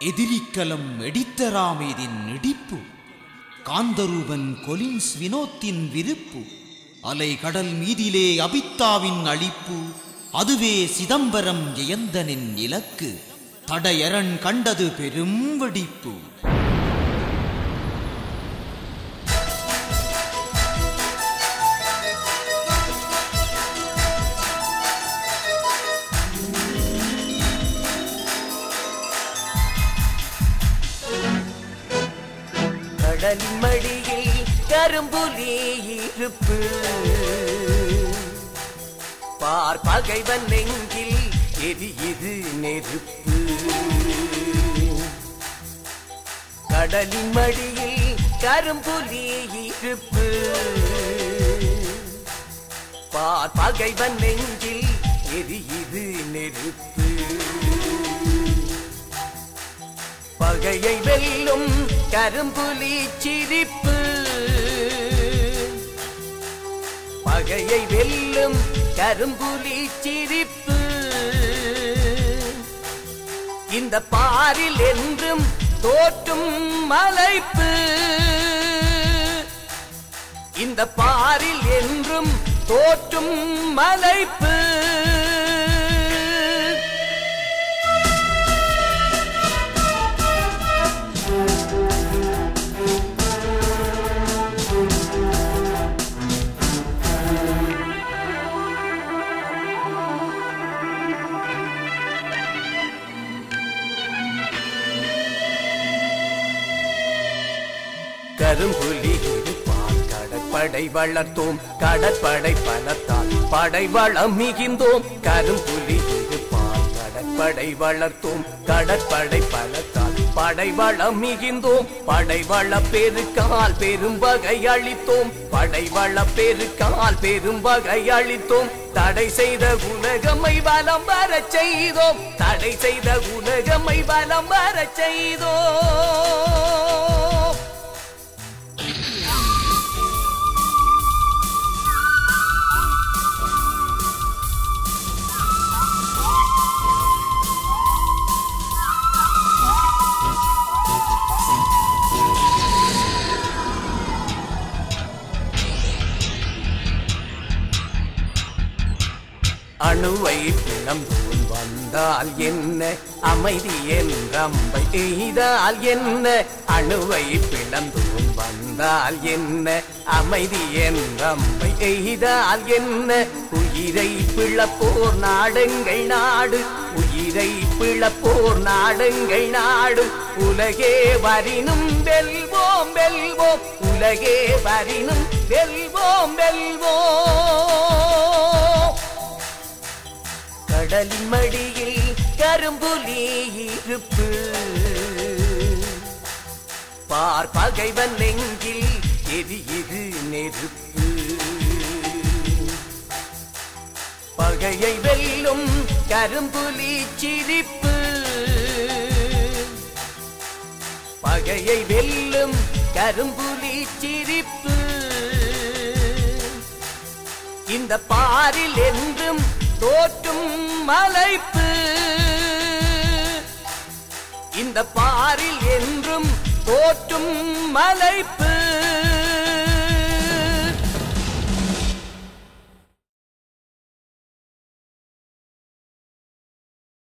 எதிரிக்கலம் எடித்தராமேதின் இடிப்பு Kantharuban Collins வினோத்தின் விருப்பு அலை கடல் மீதிலே அபித்தாவின் அழிப்பு அதுவே சிதம்பரம் ஜெயந்தனின் இலக்கு தடையரண் கண்டது பெரும் வெடிப்பு. கடலின் மடியில் கரும்புலி இருப்பு. பார் பகைவன் நெஞ்சில் எரியுது நெருப்பு. கடலின் மடியில் கரும்புலி இருப்பு. பார் பகைவன் நெஞ்சில் எரியுது நெருப்பு. பகையை வெல்லும் கரும்புலி சிரிப்பு பகையை வெல்லும் கரும்புலி சிரிப்பு இந்த பாரில் என்றும் தோற்றும் மலைப்பு. இந்த பாரில் என்றும் தோற்றும் மலைப்பு. கரும்புலி இருப்பான். கடற்படை வளர்த்தோம். கடற்படை பலத்தால் படை வளம் மிகிந்தோம். கரும்புலி இருப்பான். கடற்படை வளர்த்தோம். கடற்படை பலத்தால் படை வளம் மிகிந்தோம். படை வள பெருக்கால் பெரும் வகை அளித்தோம் படை வள பெருக்கால் பெரும் வகை அளித்தோம் தடை செய்த உலகமை வலம் வர செய்தோம். தடை செய்த உலகமை வலம் வர செய்தோம். அணுவை பிளந்தோன் வந்தால் என்ன? அமைதி என்றம்பை எய்தால் என்ன? அணுவை பிளந்தோன் வந்தால் என்ன? அமைதி என்றம்பை எய்தால் என்ன? உயிரை பிளப்போர் நாடுங்கள் நாடு. உயிரை பிளப்போர் நாடுங்கள் நாடு. உலகே வரினும் வெல்வோம் வெல்வோம். உலகே வரினும் வெல்வோம் வெல்வோம். கடலின் மடியில் கரும்புலி இருப்பு பார் பகைவன் நெஞ்சில் எரியுது நெருப்பு. பகையை வெல்லும் கரும்புலி சிரிப்பு பகையை வெல்லும் கரும்புலி சிரிப்பு இந்த பாரில் என்றும் தோற்றும் மலைப்பு. இந்த பாரில் என்றும் தோற்றும் மலைப்பு.